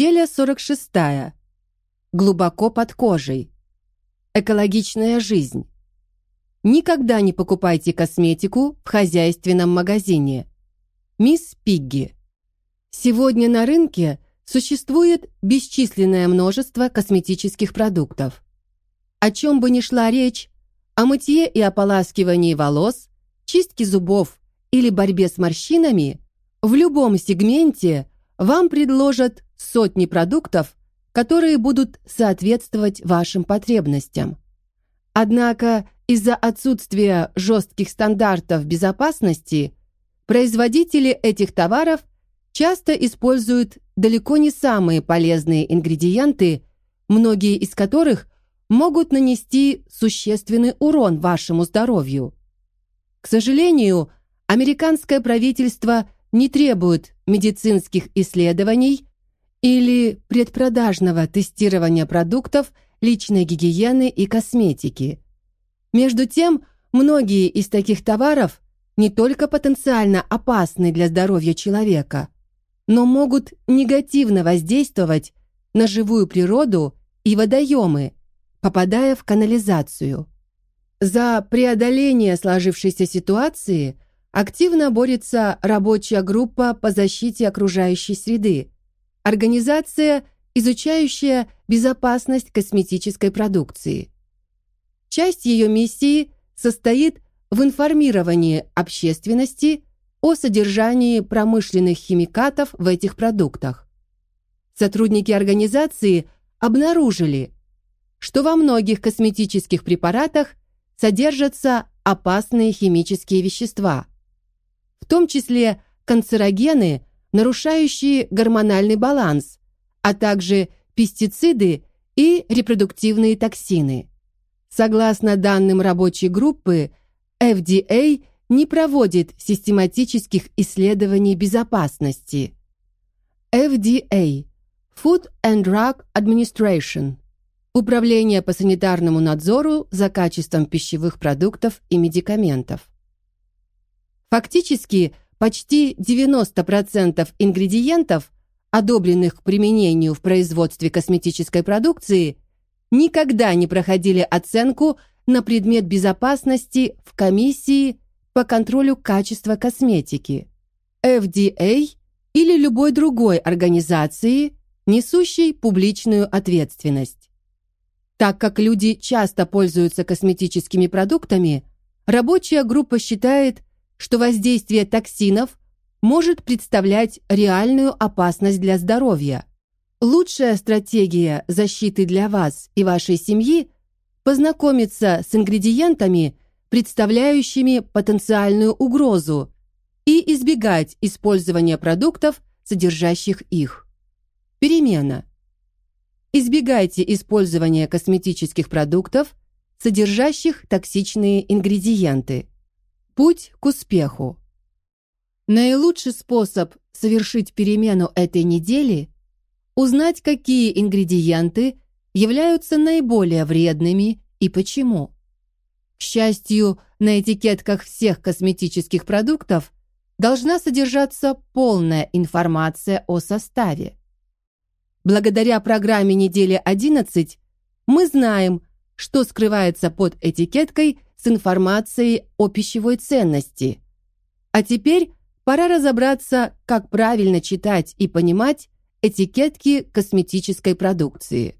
Неделя 46. Глубоко под кожей. Экологичная жизнь. Никогда не покупайте косметику в хозяйственном магазине. Мисс Пигги. Сегодня на рынке существует бесчисленное множество косметических продуктов. О чем бы ни шла речь, о мытье и ополаскивании волос, чистке зубов или борьбе с морщинами, в любом сегменте вам предложат сотни продуктов, которые будут соответствовать вашим потребностям. Однако из-за отсутствия жестких стандартов безопасности производители этих товаров часто используют далеко не самые полезные ингредиенты, многие из которых могут нанести существенный урон вашему здоровью. К сожалению, американское правительство не требует медицинских исследований или предпродажного тестирования продуктов личной гигиены и косметики. Между тем, многие из таких товаров не только потенциально опасны для здоровья человека, но могут негативно воздействовать на живую природу и водоемы, попадая в канализацию. За преодоление сложившейся ситуации активно борется рабочая группа по защите окружающей среды, Организация, изучающая безопасность косметической продукции. Часть ее миссии состоит в информировании общественности о содержании промышленных химикатов в этих продуктах. Сотрудники организации обнаружили, что во многих косметических препаратах содержатся опасные химические вещества, в том числе канцерогены, нарушающие гормональный баланс, а также пестициды и репродуктивные токсины. Согласно данным рабочей группы, FDA не проводит систематических исследований безопасности. FDA Food and Drug Administration Управление по санитарному надзору за качеством пищевых продуктов и медикаментов. Фактически, Почти 90% ингредиентов, одобренных к применению в производстве косметической продукции, никогда не проходили оценку на предмет безопасности в комиссии по контролю качества косметики, FDA или любой другой организации, несущей публичную ответственность. Так как люди часто пользуются косметическими продуктами, рабочая группа считает, что воздействие токсинов может представлять реальную опасность для здоровья. Лучшая стратегия защиты для вас и вашей семьи познакомиться с ингредиентами, представляющими потенциальную угрозу, и избегать использования продуктов, содержащих их. Перемена. Избегайте использования косметических продуктов, содержащих токсичные ингредиенты. Путь к успеху. Наилучший способ совершить перемену этой недели – узнать, какие ингредиенты являются наиболее вредными и почему. К счастью, на этикетках всех косметических продуктов должна содержаться полная информация о составе. Благодаря программе недели 11 мы знаем, что скрывается под этикеткой – с информацией о пищевой ценности. А теперь пора разобраться, как правильно читать и понимать этикетки косметической продукции.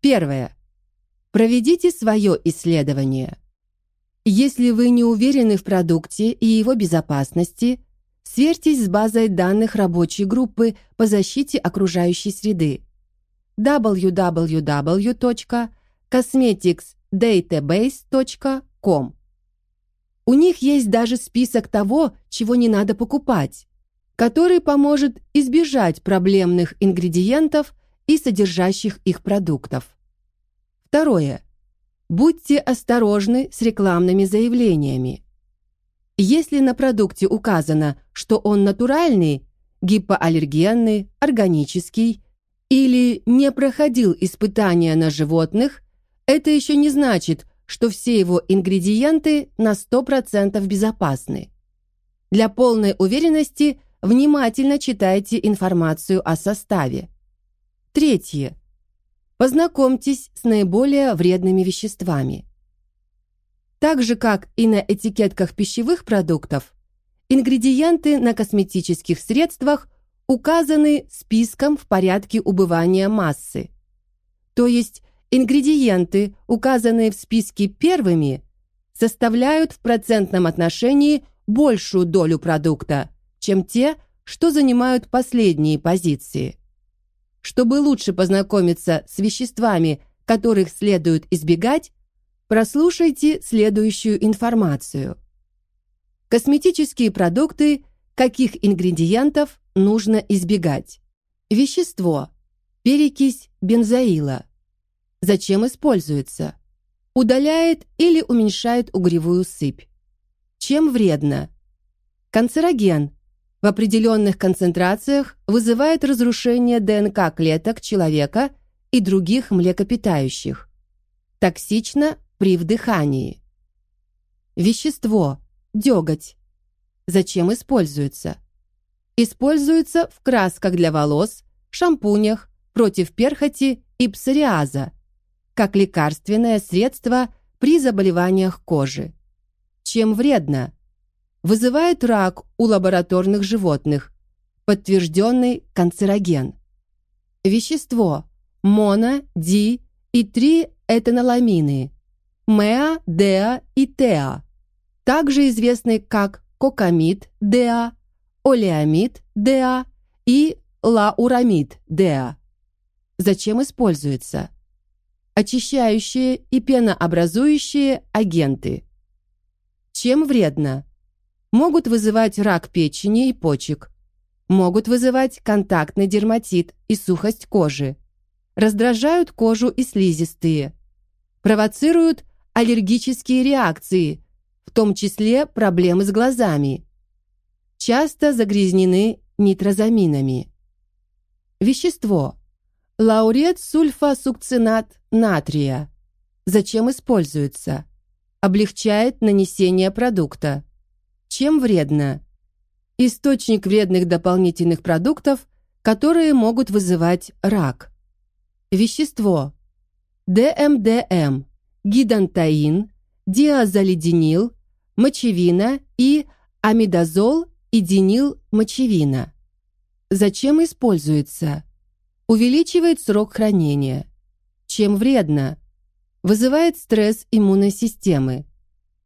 Первое. Проведите свое исследование. Если вы не уверены в продукте и его безопасности, сверьтесь с базой данных рабочей группы по защите окружающей среды www.cosmetics database.com. У них есть даже список того, чего не надо покупать, который поможет избежать проблемных ингредиентов и содержащих их продуктов. Второе. Будьте осторожны с рекламными заявлениями. Если на продукте указано, что он натуральный, гипоаллергенный, органический или не проходил испытания на животных – это еще не значит, что все его ингредиенты на 100% безопасны. Для полной уверенности внимательно читайте информацию о составе. Третье. Познакомьтесь с наиболее вредными веществами. Так же, как и на этикетках пищевых продуктов, ингредиенты на косметических средствах указаны списком в порядке убывания массы. То есть ингредиенты, указанные в списке первыми, составляют в процентном отношении большую долю продукта, чем те, что занимают последние позиции. Чтобы лучше познакомиться с веществами, которых следует избегать, прослушайте следующую информацию. Косметические продукты, каких ингредиентов нужно избегать. Вещество. Перекись бензоила. Зачем используется? Удаляет или уменьшает угревую сыпь. Чем вредно? Канцероген в определенных концентрациях вызывает разрушение ДНК клеток человека и других млекопитающих. Токсично при вдыхании. Вещество деготь. Зачем используется? Используется в красках для волос, шампунях, против перхоти и псориаза, как лекарственное средство при заболеваниях кожи. Чем вредно? вызывает рак у лабораторных животных, подтвержденный канцероген. Вещество моно, ди и три этаноламины меа, деа и теа, также известны как кокамид, деа, олеамид, деа и лаурамид, деа. Зачем используются? Очищающие и пенообразующие агенты. Чем вредно? могут вызывать рак печени и почек, могут вызывать контактный дерматит и сухость кожи, раздражают кожу и слизистые, провоцируют аллергические реакции, в том числе проблемы с глазами, часто загрязнены нитрозаминами. Вещество. Лаурет сульфасукцинат натрия. Зачем используется? Облегчает нанесение продукта. Чем вредно? Источник вредных дополнительных продуктов, которые могут вызывать рак. Вещество. ДМДМ, гидантаин, диазолидинил, мочевина и амидазол и динил-мочевина. Зачем используется? Увеличивает срок хранения. Чем вредно? Вызывает стресс иммунной системы.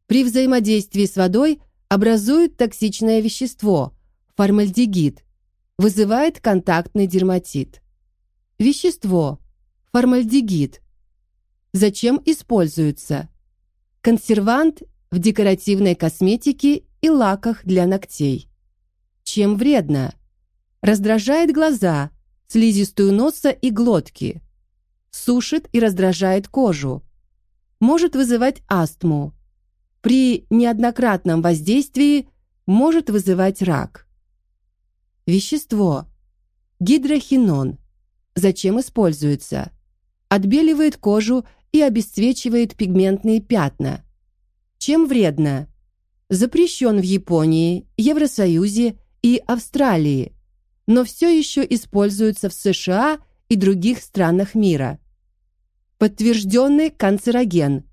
При взаимодействии с водой образует токсичное вещество – формальдегид, вызывает контактный дерматит. Вещество – формальдегид. Зачем используется? Консервант в декоративной косметике и лаках для ногтей. Чем вредно? Раздражает глаза, слизистую носа и глотки. Сушит и раздражает кожу. Может вызывать астму при неоднократном воздействии может вызывать рак. Вещество. Гидрохинон. Зачем используется? Отбеливает кожу и обесцвечивает пигментные пятна. Чем вредно? Запрещен в Японии, Евросоюзе и Австралии, но все еще используется в США и других странах мира. Подтвержденный канцероген.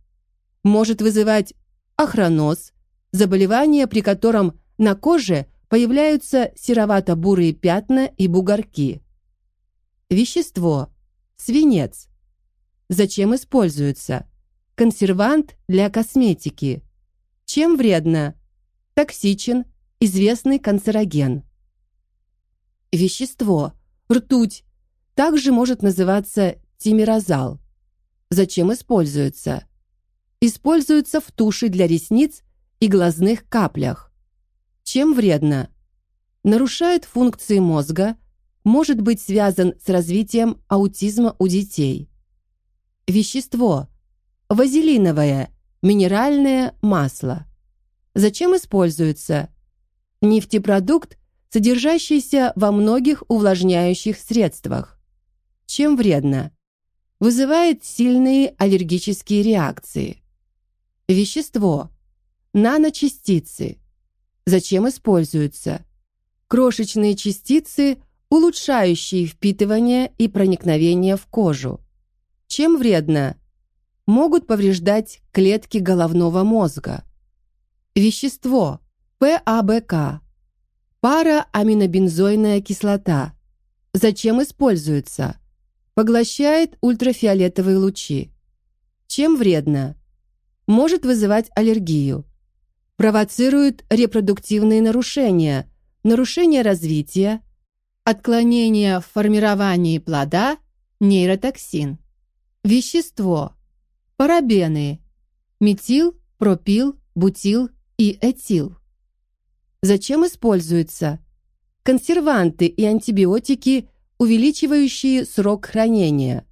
Может вызывать охроноз, заболевание, при котором на коже появляются серовато-бурые пятна и бугорки. Вещество. Свинец. Зачем используется? Консервант для косметики. Чем вредно? Токсичен, известный канцероген. Вещество. Ртуть. Также может называться тимирозал. Зачем используется? используется в туши для ресниц и глазных каплях. Чем вредно? Нарушает функции мозга, может быть связан с развитием аутизма у детей. Вещество. Вазелиновое, минеральное масло. Зачем используется? Нефтепродукт, содержащийся во многих увлажняющих средствах. Чем вредно? Вызывает сильные аллергические реакции. Вещество. Наночастицы. Зачем используются? Крошечные частицы, улучшающие впитывание и проникновение в кожу. Чем вредно? Могут повреждать клетки головного мозга. Вещество ПАБК. Парааминобензойная кислота. Зачем используется? Поглощает ультрафиолетовые лучи. Чем вредно? Может вызывать аллергию. Провоцирует репродуктивные нарушения, нарушение развития, отклонение в формировании плода, нейротоксин. Вещество. Парабены. Метил, пропил, бутил и этил. Зачем используются? Консерванты и антибиотики, увеличивающие срок хранения.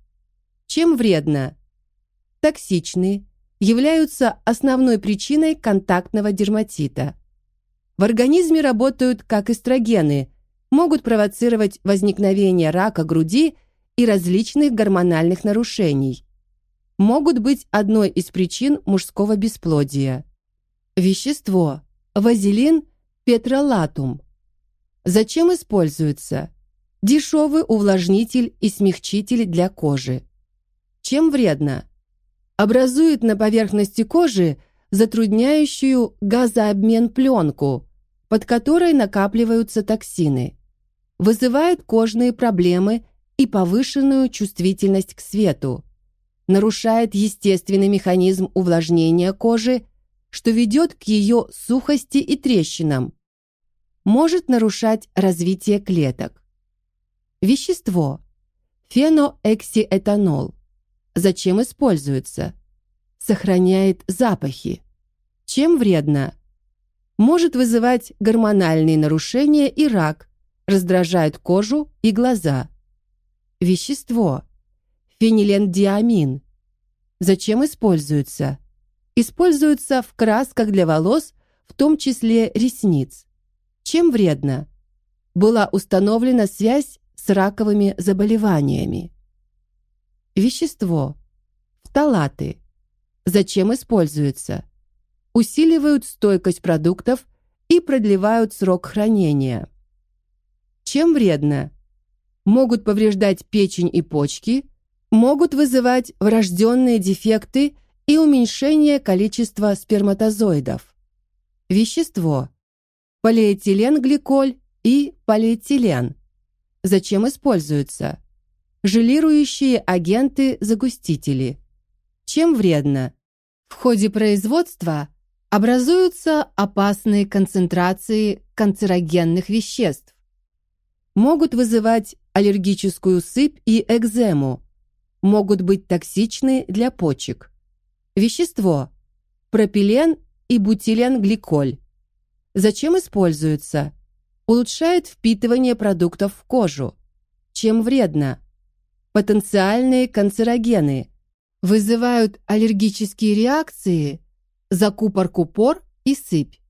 Чем вредно? Токсичны, являются основной причиной контактного дерматита. В организме работают как эстрогены, могут провоцировать возникновение рака груди и различных гормональных нарушений. Могут быть одной из причин мужского бесплодия. Вещество. Вазелин петролатум. Зачем используется? Дешевый увлажнитель и смягчитель для кожи. Чем вредно? Образует на поверхности кожи затрудняющую газообмен пленку, под которой накапливаются токсины. Вызывает кожные проблемы и повышенную чувствительность к свету. Нарушает естественный механизм увлажнения кожи что ведет к ее сухости и трещинам. Может нарушать развитие клеток. Вещество. Феноэксиэтанол. Зачем используется? Сохраняет запахи. Чем вредно? Может вызывать гормональные нарушения и рак, раздражает кожу и глаза. Вещество. Фенилендиамин. Зачем используется? Используется в красках для волос, в том числе ресниц. Чем вредно? Была установлена связь с раковыми заболеваниями. Вещество. Фталаты. Зачем используются? Усиливают стойкость продуктов и продлевают срок хранения. Чем вредно? Могут повреждать печень и почки, могут вызывать врожденные дефекты и уменьшение количества сперматозоидов. Вещество. Полиэтиленгликоль и полиэтилен. Зачем используются? Желирующие агенты-загустители. Чем вредно? В ходе производства образуются опасные концентрации канцерогенных веществ. Могут вызывать аллергическую сыпь и экзему. Могут быть токсичны для почек. Вещество. Пропилен и бутиленгликоль. Зачем используются? Улучшает впитывание продуктов в кожу. Чем вредно? Потенциальные канцерогены. Вызывают аллергические реакции, закупорку пор и сыпь.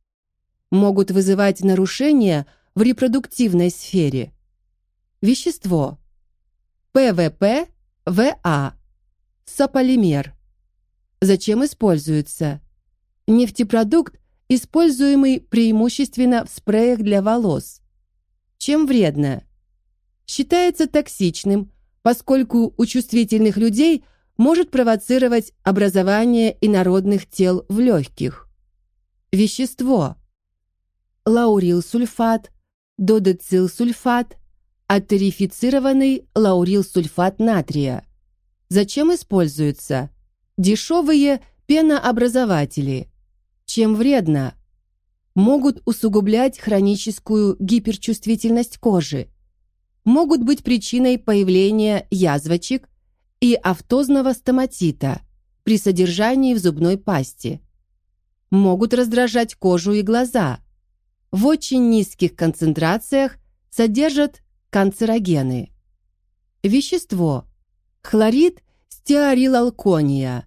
Могут вызывать нарушения в репродуктивной сфере. Вещество. ПВП, ВА. Сополимер. Зачем используется? Нефтепродукт, используемый преимущественно в спреях для волос. Чем вредно? Считается токсичным, поскольку у чувствительных людей может провоцировать образование инородных тел в легких. Вещество. Лаурилсульфат, додецилсульфат, атерифицированный лаурилсульфат натрия. Зачем используется? Дешевые пенообразователи. Чем вредно? Могут усугублять хроническую гиперчувствительность кожи. Могут быть причиной появления язвочек и автозного стоматита при содержании в зубной пасте. Могут раздражать кожу и глаза. В очень низких концентрациях содержат канцерогены. Вещество. Хлорид стеарилалкония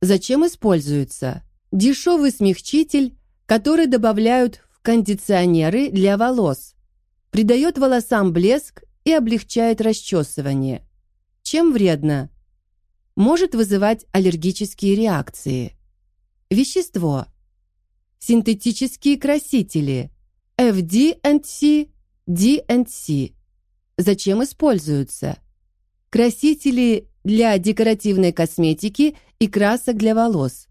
Зачем используется? Дешевый смягчитель, который добавляют в кондиционеры для волос. Придает волосам блеск и облегчает расчесывание. Чем вредно? Может вызывать аллергические реакции. Вещество. Синтетические красители. FD&C, FD&C. Зачем используются? Красители для декоративной косметики и красок для волос.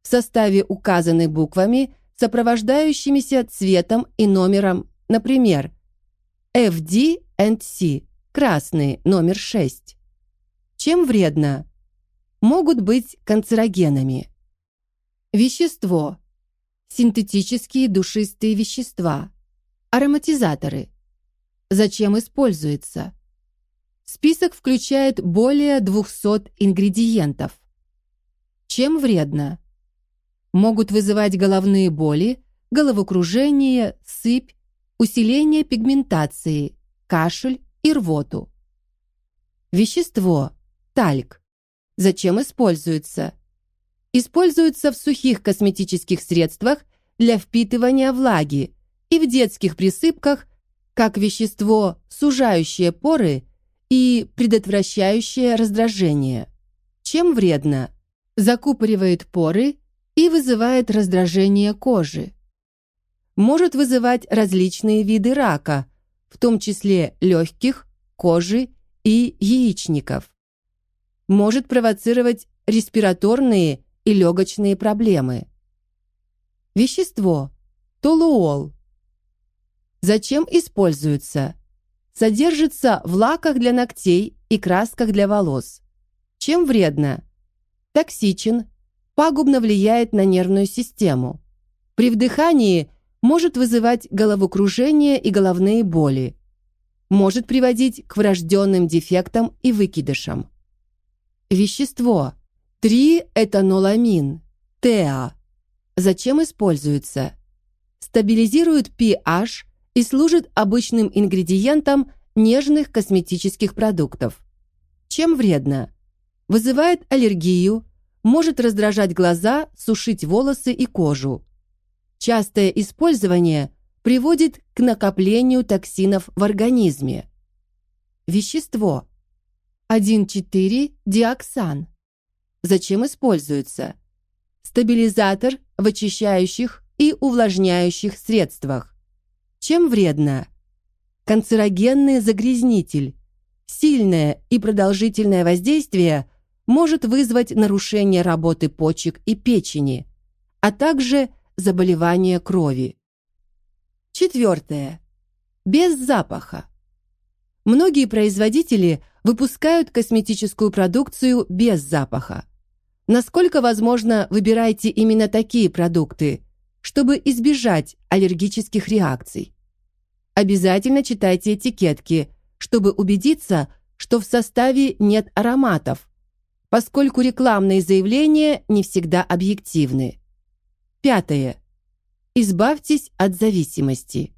В составе указаны буквами, сопровождающимися цветом и номером, например, FD&C, красный, номер 6. Чем вредно? Могут быть канцерогенами. Вещество. Синтетические душистые вещества. Ароматизаторы. Зачем используется? Список включает более 200 ингредиентов. Чем вредно? Могут вызывать головные боли, головокружение, сыпь, усиление пигментации, кашель и рвоту. Вещество. Тальк. Зачем используется? Используется в сухих косметических средствах для впитывания влаги и в детских присыпках как вещество, сужающее поры и предотвращающее раздражение. Чем вредно? Закупоривает поры и вызывает раздражение кожи. Может вызывать различные виды рака, в том числе легких, кожи и яичников. Может провоцировать респираторные и легочные проблемы. Вещество. Толуол. Зачем используется? Содержится в лаках для ногтей и красках для волос. Чем вредно? Токсичен, пагубно влияет на нервную систему. При вдыхании может вызывать головокружение и головные боли. Может приводить к врожденным дефектам и выкидышам. Вещество. 3-этаноламин. ТЭА. Зачем используется? Стабилизирует pH и служит обычным ингредиентом нежных косметических продуктов. Чем вредно? Вызывает аллергию, может раздражать глаза, сушить волосы и кожу. Частое использование приводит к накоплению токсинов в организме. Вещество. 1,4-диоксан. Зачем используется? Стабилизатор в очищающих и увлажняющих средствах. Чем вредно? Канцерогенный загрязнитель. Сильное и продолжительное воздействие может вызвать нарушение работы почек и печени, а также заболевания крови. Четвертое. Без запаха. Многие производители выпускают косметическую продукцию без запаха. Насколько возможно, выбирайте именно такие продукты, чтобы избежать аллергических реакций. Обязательно читайте этикетки, чтобы убедиться, что в составе нет ароматов, поскольку рекламные заявления не всегда объективны. Пятое. Избавьтесь от зависимости.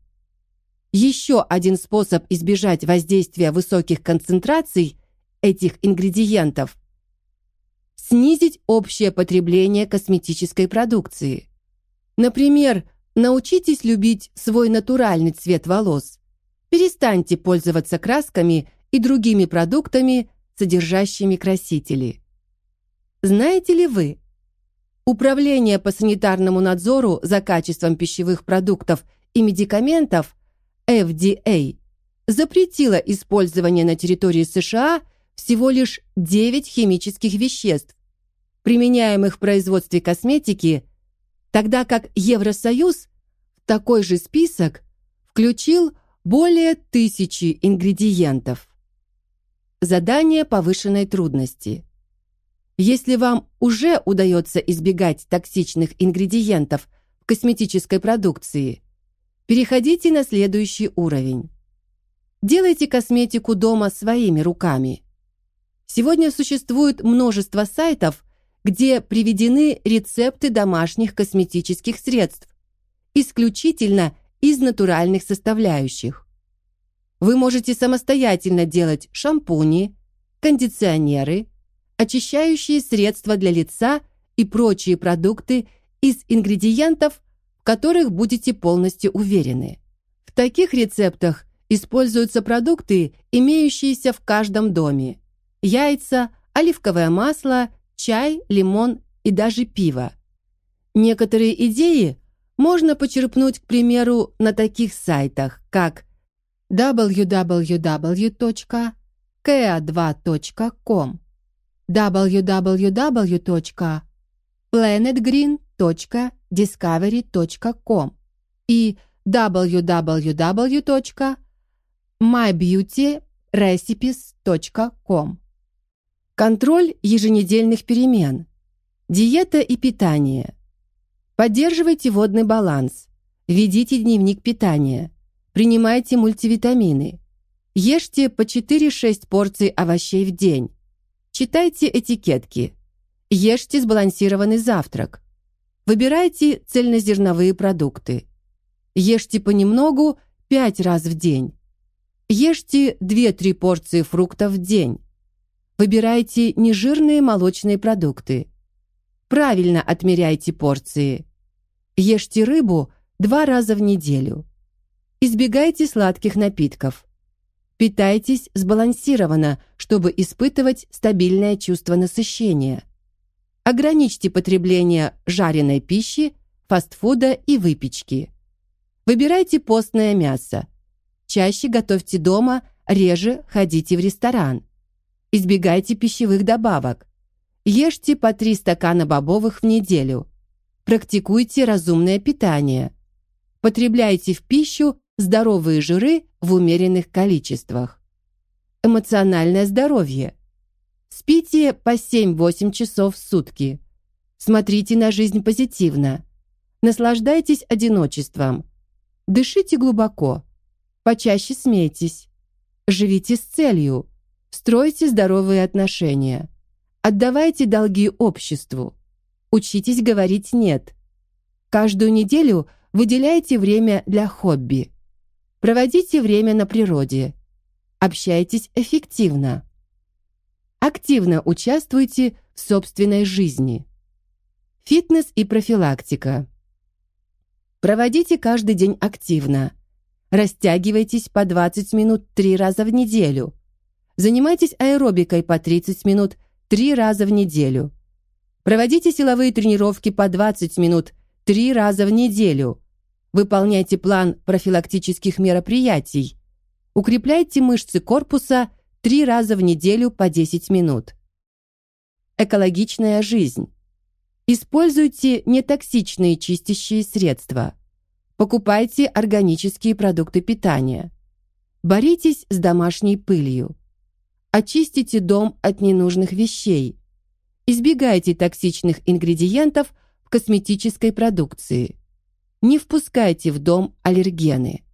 Еще один способ избежать воздействия высоких концентраций этих ингредиентов – снизить общее потребление косметической продукции. Например, научитесь любить свой натуральный цвет волос. Перестаньте пользоваться красками и другими продуктами, содержащими красители. Знаете ли вы, Управление по санитарному надзору за качеством пищевых продуктов и медикаментов FDA запретило использование на территории США всего лишь 9 химических веществ, применяемых в производстве косметики, тогда как Евросоюз в такой же список включил более тысячи ингредиентов. Задание повышенной трудности. Если вам уже удается избегать токсичных ингредиентов в косметической продукции, переходите на следующий уровень. Делайте косметику дома своими руками. Сегодня существует множество сайтов, где приведены рецепты домашних косметических средств, исключительно из натуральных составляющих. Вы можете самостоятельно делать шампуни, кондиционеры, очищающие средства для лица и прочие продукты из ингредиентов, в которых будете полностью уверены. В таких рецептах используются продукты, имеющиеся в каждом доме. Яйца, оливковое масло, чай, лимон и даже пиво. Некоторые идеи можно почерпнуть, к примеру, на таких сайтах, как www.kea2.com www.planetgreen.discovery.com и www.mybeautyrecipes.com Контроль еженедельных перемен. Диета и питание. Поддерживайте водный баланс. Ведите дневник питания. Принимайте мультивитамины. Ешьте по 4-6 порций овощей в день. Читайте этикетки. Ешьте сбалансированный завтрак. Выбирайте цельнозерновые продукты. Ешьте понемногу 5 раз в день. Ешьте 2-3 порции фруктов в день. Выбирайте нежирные молочные продукты. Правильно отмеряйте порции. Ешьте рыбу два раза в неделю. Избегайте сладких напитков. Питайтесь сбалансированно, чтобы испытывать стабильное чувство насыщения. Ограничьте потребление жареной пищи, фастфуда и выпечки. Выбирайте постное мясо. Чаще готовьте дома, реже ходите в ресторан. Избегайте пищевых добавок. Ешьте по 3 стакана бобовых в неделю. Практикуйте разумное питание. Потребляйте в пищу здоровые жиры в умеренных количествах. Эмоциональное здоровье. Спите по 7-8 часов в сутки. Смотрите на жизнь позитивно. Наслаждайтесь одиночеством. Дышите глубоко. Почаще смейтесь. Живите с целью. Стройте здоровые отношения. Отдавайте долги обществу. Учитесь говорить «нет». Каждую неделю выделяйте время для хобби. Проводите время на природе. Общайтесь эффективно. Активно участвуйте в собственной жизни. Фитнес и профилактика. Проводите каждый день активно. Растягивайтесь по 20 минут 3 раза в неделю. Занимайтесь аэробикой по 30 минут 3 раза в неделю. Проводите силовые тренировки по 20 минут 3 раза в неделю. Выполняйте план профилактических мероприятий. Укрепляйте мышцы корпуса три раза в неделю по 10 минут. Экологичная жизнь. Используйте нетоксичные чистящие средства. Покупайте органические продукты питания. Боритесь с домашней пылью. Очистите дом от ненужных вещей. Избегайте токсичных ингредиентов в косметической продукции. Не впускайте в дом аллергены.